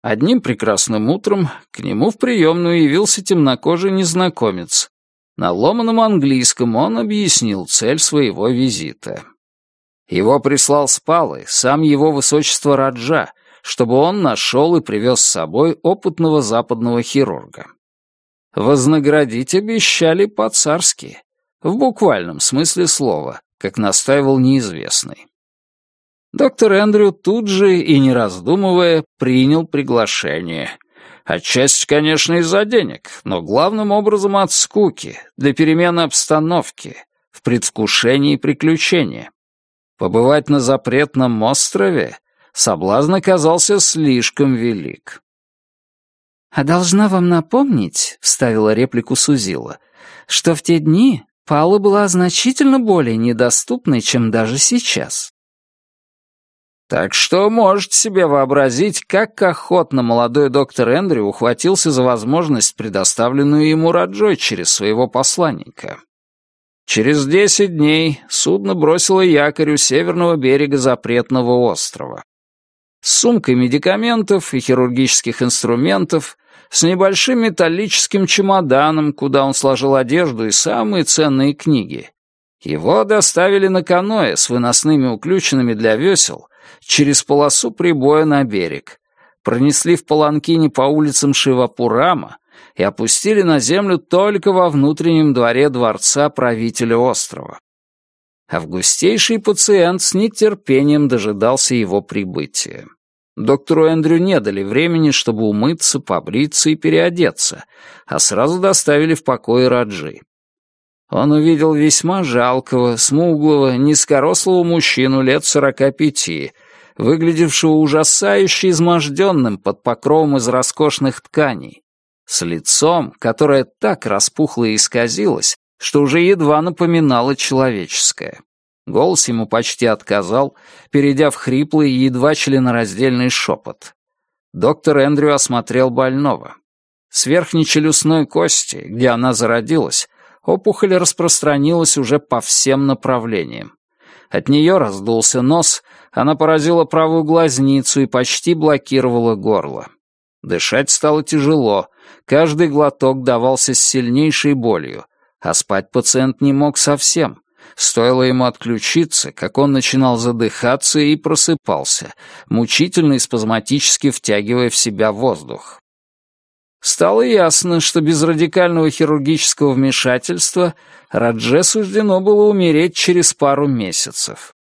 Одним прекрасным утром к нему в приемную явился темнокожий незнакомец, на ломаном английском он объяснил цель своего визита. Его прислал Спалы, сам его высочество Раджа, чтобы он нашел и привез с собой опытного западного хирурга. Вознаградить обещали по-царски, в буквальном смысле слова, как настаивал неизвестный. Доктор Эндрю тут же и не раздумывая принял приглашение — Отчасти, конечно, из-за денег, но главным образом от скуки, для перемены обстановки, в предвкушении приключения. Побывать на запретном острове соблазн оказался слишком велик. «А должна вам напомнить», — вставила реплику Сузила, «что в те дни Паула была значительно более недоступной, чем даже сейчас. Так что можете себе вообразить, как охотно молодой доктор Эндрю ухватился за возможность, предоставленную ему Раджой через своего посланника. Через десять дней судно бросило якорь у северного берега запретного острова. С сумкой медикаментов и хирургических инструментов, с небольшим металлическим чемоданом, куда он сложил одежду и самые ценные книги. Его доставили на каноэ с выносными уключенными для весел через полосу прибоя на берег, пронесли в паланкине по улицам Шивапурама и опустили на землю только во внутреннем дворе дворца правителя острова. Августейший пациент с нетерпением дожидался его прибытия. Доктору Эндрю не дали времени, чтобы умыться, побриться и переодеться, а сразу доставили в покой Раджи. Он увидел весьма жалкого, смуглого, низкорослого мужчину лет сорока пяти, выглядевшего ужасающе изможденным под покровом из роскошных тканей, с лицом, которое так распухло и исказилось, что уже едва напоминало человеческое. Голос ему почти отказал, перейдя в хриплый и едва членораздельный шепот. Доктор Эндрю осмотрел больного. С верхней челюстной кости, где она зародилась, опухоль распространилась уже по всем направлениям. От нее раздулся нос, она поразила правую глазницу и почти блокировала горло. Дышать стало тяжело, каждый глоток давался с сильнейшей болью, а спать пациент не мог совсем. Стоило ему отключиться, как он начинал задыхаться и просыпался, мучительно и спазматически втягивая в себя воздух. Стало ясно, что без радикального хирургического вмешательства Радже суждено было умереть через пару месяцев.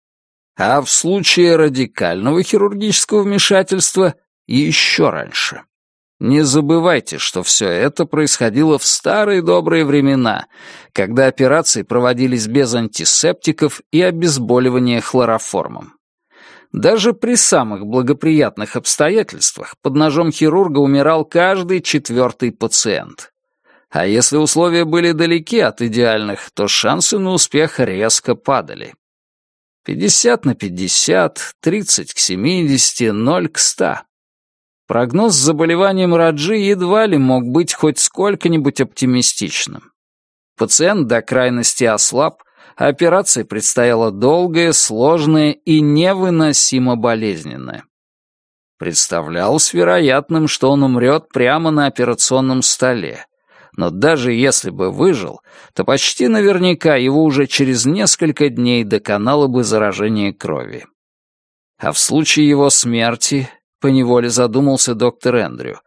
А в случае радикального хирургического вмешательства еще раньше. Не забывайте, что все это происходило в старые добрые времена, когда операции проводились без антисептиков и обезболивания хлороформом. Даже при самых благоприятных обстоятельствах под ножом хирурга умирал каждый четвертый пациент. А если условия были далеки от идеальных, то шансы на успех резко падали. 50 на 50, 30 к 70, 0 к 100. Прогноз с заболеванием Раджи едва ли мог быть хоть сколько-нибудь оптимистичным. Пациент до крайности ослаб, операция предстояла долгая, сложная и невыносимо болезненная. Представлялось вероятным, что он умрет прямо на операционном столе. Но даже если бы выжил, то почти наверняка его уже через несколько дней доконало бы заражение крови. А в случае его смерти поневоле задумался доктор Эндрю.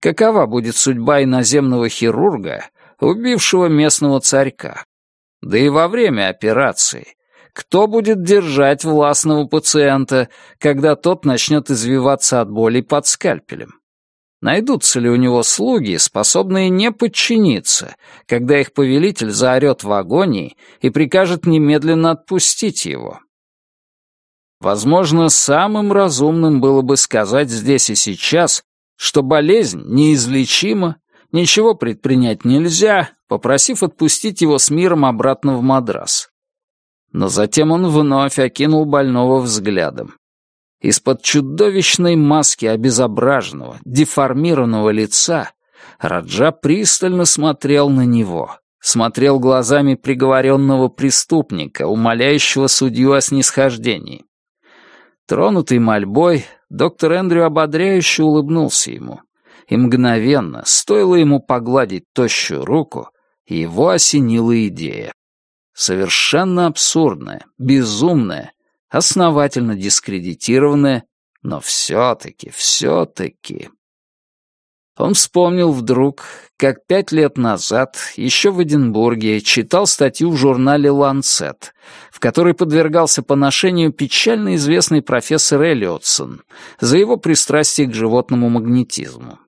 Какова будет судьба иноземного хирурга, убившего местного царька? Да и во время операции. Кто будет держать властного пациента, когда тот начнет извиваться от боли под скальпелем? Найдутся ли у него слуги, способные не подчиниться, когда их повелитель заорет в агонии и прикажет немедленно отпустить его? Возможно, самым разумным было бы сказать здесь и сейчас, что болезнь неизлечима, ничего предпринять нельзя, попросив отпустить его с миром обратно в Мадрас. Но затем он вновь окинул больного взглядом. Из-под чудовищной маски обезображенного, деформированного лица Раджа пристально смотрел на него, смотрел глазами приговоренного преступника, умоляющего судью о снисхождении. Тронутый мольбой, доктор Эндрю ободряюще улыбнулся ему. И мгновенно, стоило ему погладить тощую руку, его осенила идея. Совершенно абсурдная, безумная, основательно дискредитированная, но все-таки, все-таки... Он вспомнил вдруг, как пять лет назад, еще в Эдинбурге, читал статью в журнале «Ланцет», в которой подвергался поношению печально известный профессор Эллиотсон за его пристрастие к животному магнетизму.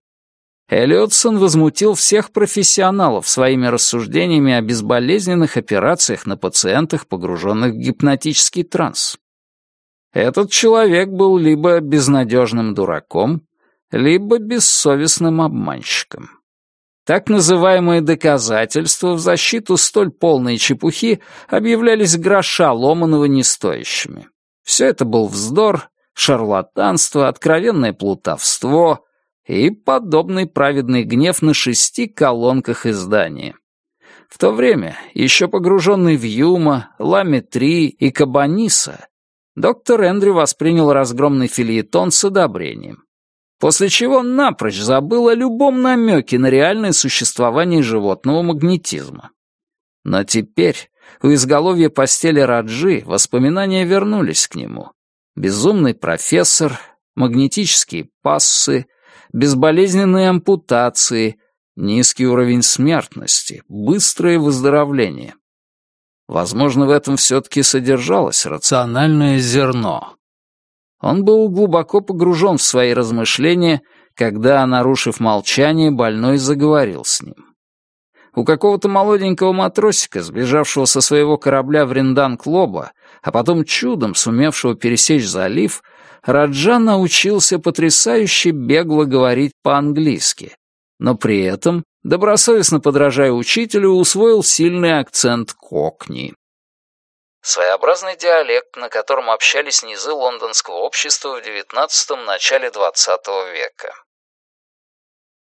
Эллиотсон возмутил всех профессионалов своими рассуждениями о безболезненных операциях на пациентах, погруженных в гипнотический транс. Этот человек был либо безнадежным дураком, либо бессовестным обманщиком. Так называемые доказательства в защиту столь полной чепухи объявлялись гроша ломаного нестоящими. Все это был вздор, шарлатанство, откровенное плутовство и подобный праведный гнев на шести колонках издания. В то время, еще погруженный в Юма, Лами-3 и Кабаниса, доктор Эндрю воспринял разгромный фильетон с одобрением. После чего напрочь забыл о любом намеке на реальное существование животного магнетизма. Но теперь у изголовья постели Раджи воспоминания вернулись к нему. Безумный профессор, магнетические пассы, безболезненные ампутации, низкий уровень смертности, быстрое выздоровление. Возможно, в этом все-таки содержалось рациональное зерно. Он был глубоко погружен в свои размышления, когда, нарушив молчание, больной заговорил с ним. У какого-то молоденького матросика, сбежавшего со своего корабля в Риндан-Клоба, а потом чудом сумевшего пересечь залив, Раджа научился потрясающе бегло говорить по-английски, но при этом, добросовестно подражая учителю, усвоил сильный акцент кокни. Своеобразный диалект, на котором общались низы лондонского общества в XIX – начале XX века.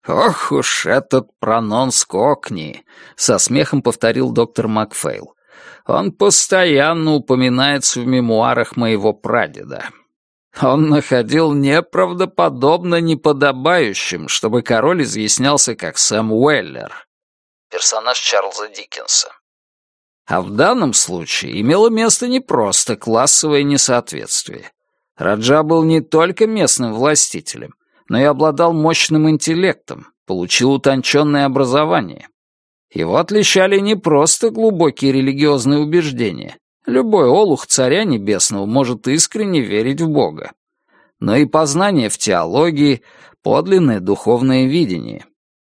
«Ох уж этот прононс кокни!» — со смехом повторил доктор Макфейл. «Он постоянно упоминается в мемуарах моего прадеда. Он находил неправдоподобно неподобающим, чтобы король изъяснялся как Сэм Уэллер, персонаж Чарльза Диккенса. А в данном случае имело место не просто классовое несоответствие. Раджа был не только местным властителем, но и обладал мощным интеллектом, получил утонченное образование. Его отличали не просто глубокие религиозные убеждения, Любой олух царя небесного может искренне верить в Бога. Но и познание в теологии, подлинное духовное видение.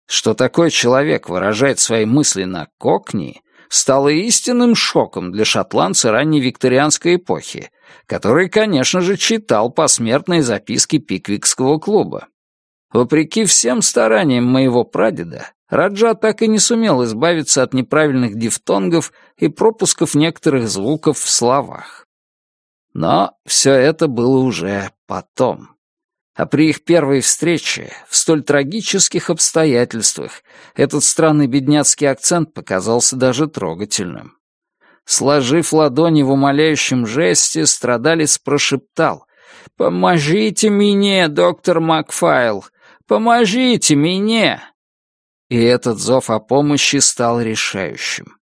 Что такой человек выражает свои мысли на кокни, стало истинным шоком для шотландца ранней викторианской эпохи, который, конечно же, читал посмертные записки Пиквикского клуба. Вопреки всем стараниям моего прадеда, Раджа так и не сумел избавиться от неправильных дифтонгов и пропусков некоторых звуков в словах. Но все это было уже потом. А при их первой встрече, в столь трагических обстоятельствах, этот странный бедняцкий акцент показался даже трогательным. Сложив ладони в умоляющем жесте, страдалец прошептал «Поможите мне, доктор Макфайл! Поможите мне!» И этот зов о помощи стал решающим.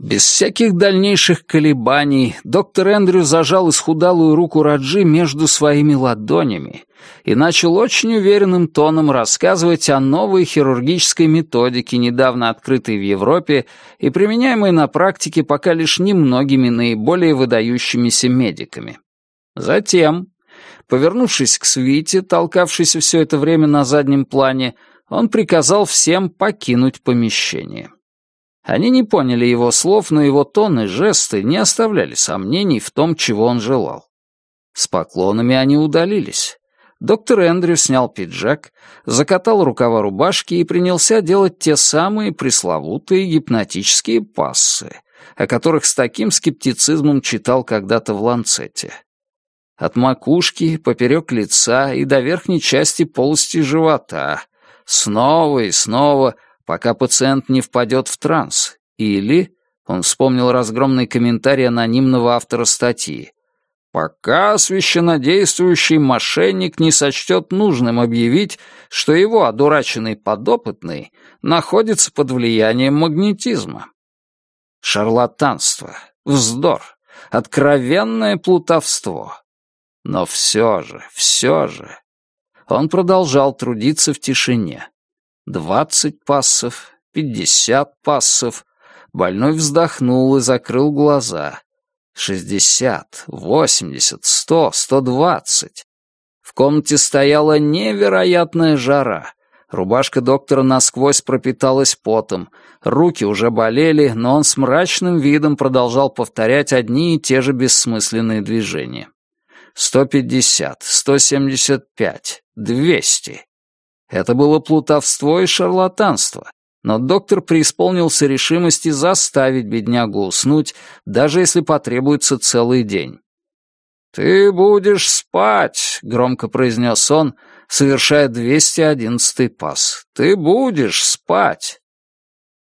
Без всяких дальнейших колебаний доктор Эндрю зажал исхудалую руку Раджи между своими ладонями и начал очень уверенным тоном рассказывать о новой хирургической методике, недавно открытой в Европе и применяемой на практике пока лишь немногими наиболее выдающимися медиками. Затем, повернувшись к свите, толкавшейся все это время на заднем плане, он приказал всем покинуть помещение. Они не поняли его слов, но его тон и жесты не оставляли сомнений в том, чего он желал. С поклонами они удалились. Доктор Эндрю снял пиджак, закатал рукава рубашки и принялся делать те самые пресловутые гипнотические пассы, о которых с таким скептицизмом читал когда-то в Ланцете. От макушки, поперек лица и до верхней части полости живота — Снова и снова, пока пациент не впадет в транс. Или, он вспомнил разгромный комментарий анонимного автора статьи, пока священнодействующий мошенник не сочтет нужным объявить, что его одураченный подопытный находится под влиянием магнетизма. Шарлатанство, вздор, откровенное плутовство. Но все же, все же, он продолжал трудиться в тишине. Двадцать пассов, пятьдесят пассов. Больной вздохнул и закрыл глаза. Шестьдесят, восемьдесят, сто, сто двадцать. В комнате стояла невероятная жара. Рубашка доктора насквозь пропиталась потом, руки уже болели, но он с мрачным видом продолжал повторять одни и те же бессмысленные движения. Сто пятьдесят, сто семьдесят пять, двести. Это было плутовство и шарлатанство, но доктор преисполнился решимости заставить беднягу уснуть, даже если потребуется целый день. «Ты будешь спать», — громко произнес он, совершая 211-й пас. «Ты будешь спать».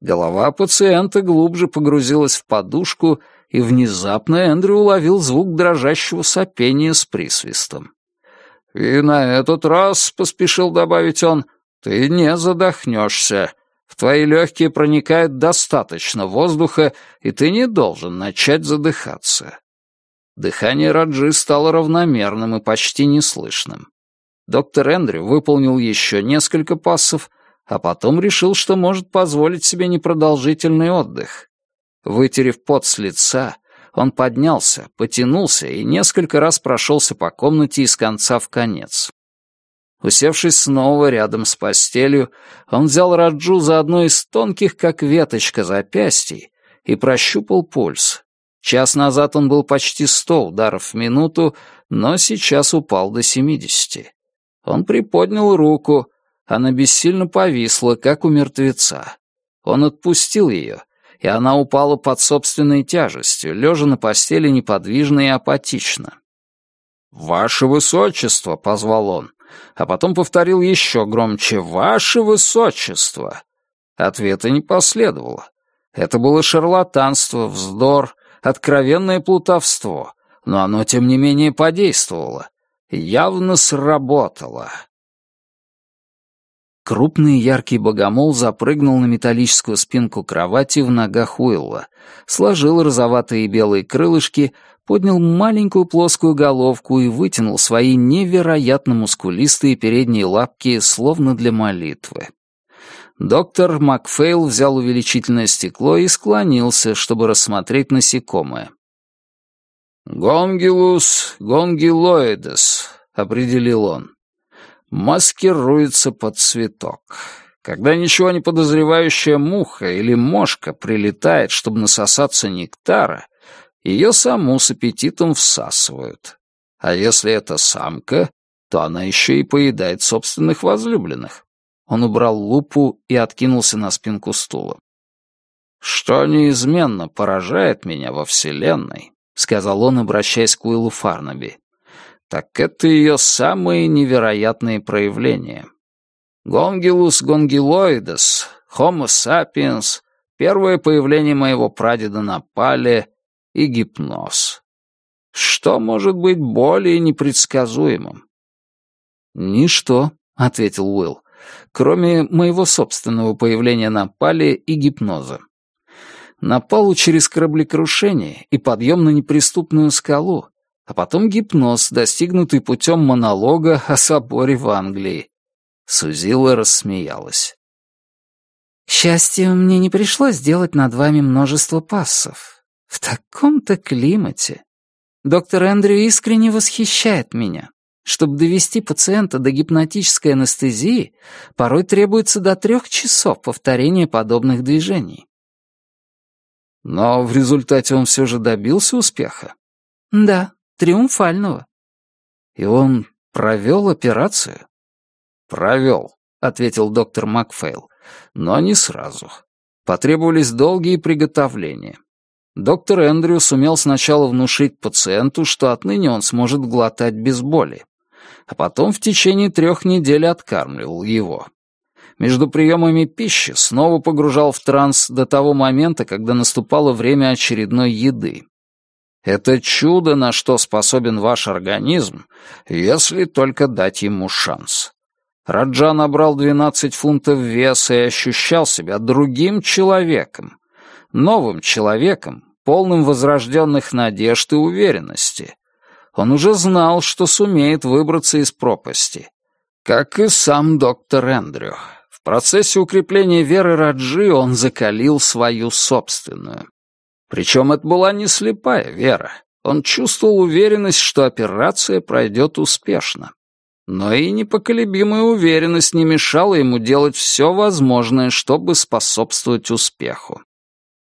Голова пациента глубже погрузилась в подушку, и внезапно Эндрю уловил звук дрожащего сопения с присвистом. «И на этот раз», — поспешил добавить он, — «ты не задохнешься. В твои легкие проникает достаточно воздуха, и ты не должен начать задыхаться». Дыхание Раджи стало равномерным и почти неслышным. Доктор Эндрю выполнил еще несколько пассов, а потом решил, что может позволить себе непродолжительный отдых. Вытерев пот с лица, он поднялся, потянулся и несколько раз прошелся по комнате из конца в конец. Усевшись снова рядом с постелью, он взял Раджу за одно из тонких, как веточка, запястий и прощупал пульс. Час назад он был почти сто ударов в минуту, но сейчас упал до семидесяти. Он приподнял руку, она бессильно повисла, как у мертвеца. Он отпустил ее, и она упала под собственной тяжестью, лежа на постели неподвижно и апатично. «Ваше Высочество!» — позвал он, а потом повторил еще громче «Ваше Высочество!». Ответа не последовало. Это было шарлатанство, вздор, откровенное плутовство, но оно, тем не менее, подействовало. Явно сработало. Крупный яркий богомол запрыгнул на металлическую спинку кровати в ногах Уилла, сложил розоватые и белые крылышки, поднял маленькую плоскую головку и вытянул свои невероятно мускулистые передние лапки, словно для молитвы. Доктор Макфейл взял увеличительное стекло и склонился, чтобы рассмотреть насекомое. «Гонгилус гонгилоидес», — определил он маскируется под цветок. Когда ничего не подозревающая муха или мошка прилетает, чтобы насосаться нектара, ее саму с аппетитом всасывают. А если это самка, то она еще и поедает собственных возлюбленных. Он убрал лупу и откинулся на спинку стула. «Что неизменно поражает меня во Вселенной», — сказал он, обращаясь к Уиллу Фарнаби, так это ее самые невероятные проявления. Гонгилус гонгилоидес, Homo sapiens, первое появление моего прадеда на пале и гипноз. Что может быть более непредсказуемым? «Ничто», — ответил Уилл, «кроме моего собственного появления на пале и гипноза. На палу через кораблекрушение и подъем на неприступную скалу а потом гипноз, достигнутый путем монолога о соборе в Англии. Сузила рассмеялась. «К счастью, мне не пришлось делать над вами множество пассов. В таком-то климате. Доктор Эндрю искренне восхищает меня. Чтобы довести пациента до гипнотической анестезии, порой требуется до трех часов повторения подобных движений. Но в результате он все же добился успеха? Да, Триумфального. И он провел операцию? Провел, ответил доктор Макфейл, но не сразу. Потребовались долгие приготовления. Доктор Эндрю сумел сначала внушить пациенту, что отныне он сможет глотать без боли, а потом в течение трех недель откармливал его. Между приемами пищи снова погружал в транс до того момента, когда наступало время очередной еды. Это чудо, на что способен ваш организм, если только дать ему шанс. Раджа набрал 12 фунтов веса и ощущал себя другим человеком, новым человеком, полным возрожденных надежд и уверенности. Он уже знал, что сумеет выбраться из пропасти. Как и сам доктор Эндрю. В процессе укрепления веры Раджи он закалил свою собственную. Причем это была не слепая вера. Он чувствовал уверенность, что операция пройдет успешно. Но и непоколебимая уверенность не мешала ему делать все возможное, чтобы способствовать успеху.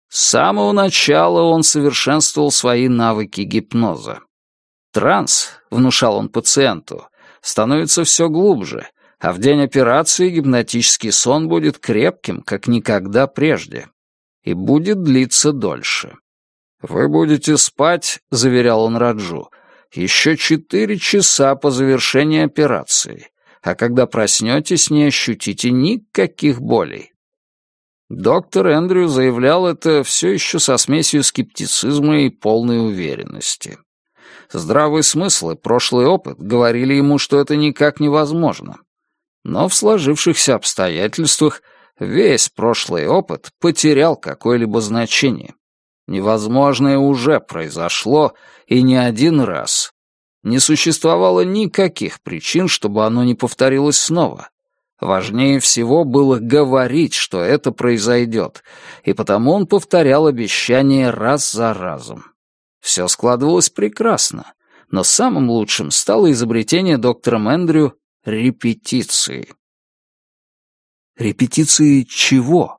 С самого начала он совершенствовал свои навыки гипноза. Транс, внушал он пациенту, становится все глубже, А в день операции гипнотический сон будет крепким, как никогда прежде. И будет длиться дольше. «Вы будете спать», — заверял он Раджу, — «еще четыре часа по завершении операции, а когда проснетесь, не ощутите никаких болей». Доктор Эндрю заявлял это все еще со смесью скептицизма и полной уверенности. Здравый смысл и прошлый опыт говорили ему, что это никак невозможно. Но в сложившихся обстоятельствах весь прошлый опыт потерял какое-либо значение. Невозможное уже произошло, и не один раз. Не существовало никаких причин, чтобы оно не повторилось снова. Важнее всего было говорить, что это произойдет, и потому он повторял обещание раз за разом. Все складывалось прекрасно, но самым лучшим стало изобретение доктором Эндрю репетиции. Репетиции чего?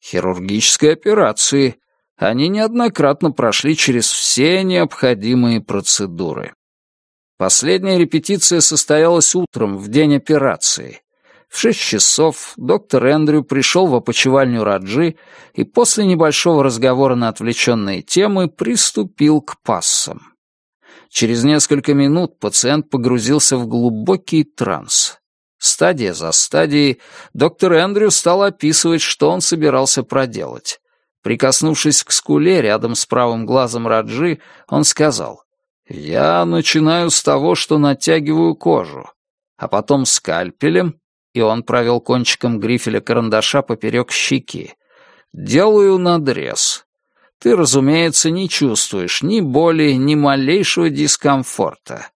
Хирургической операции. Они неоднократно прошли через все необходимые процедуры. Последняя репетиция состоялась утром, в день операции. В шесть часов доктор Эндрю пришел в опочивальню Раджи и после небольшого разговора на отвлеченные темы приступил к пассам. Через несколько минут пациент погрузился в глубокий транс. Стадия за стадией доктор Эндрю стал описывать, что он собирался проделать. Прикоснувшись к скуле рядом с правым глазом Раджи, он сказал, я начинаю с того, что натягиваю кожу, а потом скальпелем, и он провел кончиком грифеля карандаша поперек щеки. Делаю надрез. Ты, разумеется, не чувствуешь ни боли, ни малейшего дискомфорта.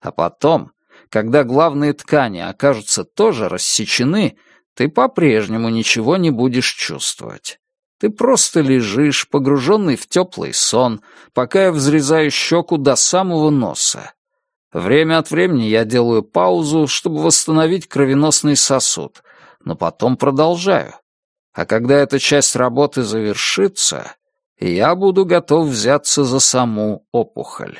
А потом, когда главные ткани окажутся тоже рассечены, ты по-прежнему ничего не будешь чувствовать. Ты просто лежишь, погруженный в теплый сон, пока я взрезаю щеку до самого носа. Время от времени я делаю паузу, чтобы восстановить кровеносный сосуд, но потом продолжаю. А когда эта часть работы завершится, я буду готов взяться за саму опухоль.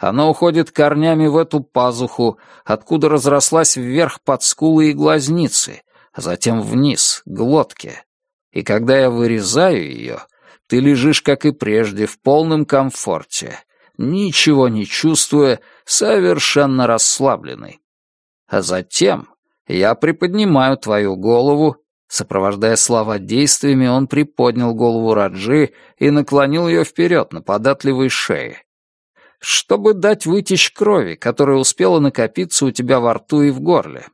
Она уходит корнями в эту пазуху, откуда разрослась вверх под скулы и глазницы, а затем вниз, к глотке. И когда я вырезаю ее, ты лежишь, как и прежде, в полном комфорте, ничего не чувствуя, совершенно расслабленный. А затем я приподнимаю твою голову, сопровождая слова действиями, он приподнял голову Раджи и наклонил ее вперед на податливой шее. Чтобы дать вытечь крови, которая успела накопиться у тебя во рту и в горле.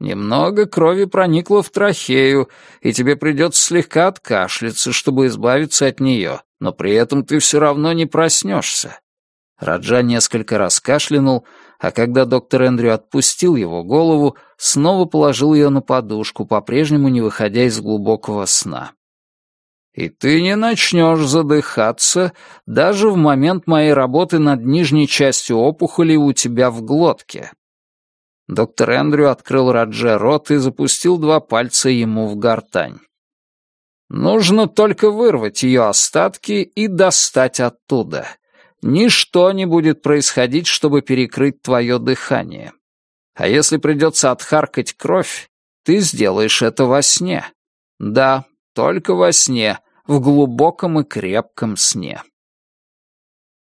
Немного крови проникло в трахею, и тебе придется слегка откашляться, чтобы избавиться от нее, но при этом ты все равно не проснешься. Раджа несколько раз кашлянул, а когда доктор Эндрю отпустил его голову, снова положил ее на подушку, по-прежнему не выходя из глубокого сна. «И ты не начнешь задыхаться даже в момент моей работы над нижней частью опухоли у тебя в глотке», Доктор Эндрю открыл Радже рот и запустил два пальца ему в гортань. «Нужно только вырвать ее остатки и достать оттуда. Ничто не будет происходить, чтобы перекрыть твое дыхание. А если придется отхаркать кровь, ты сделаешь это во сне. Да, только во сне, в глубоком и крепком сне».